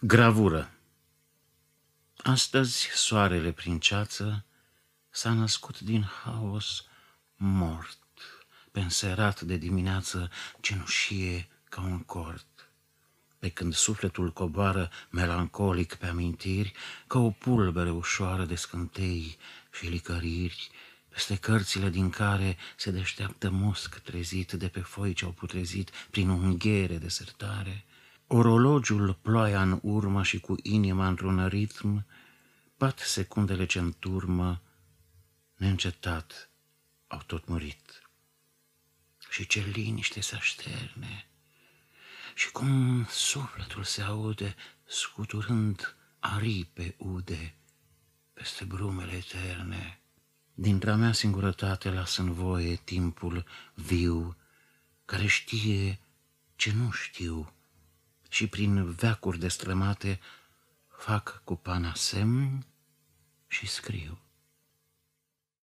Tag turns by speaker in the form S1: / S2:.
S1: Gravură Astăzi soarele prin ceață s-a născut din haos mort, penserat de dimineață cenușie ca un cort. Pe când sufletul coboară melancolic pe amintiri, ca o pulbere ușoară de scântei și licăriri, peste cărțile din care se deșteaptă musc trezit de pe foi ce-au putrezit prin unghiere de sertare, orologiul ploaia în urmă și cu inima într-un ritm, bat secundele ce în turmă, neîncetat, au tot murit. Și ce liniște se așterne, și cum sufletul se aude scuturând aripe ude peste brumele eterne. Dintre-a mea singurătate las în voie timpul viu, care știe ce nu știu și prin veacuri destrămate fac cu pana semn și scriu.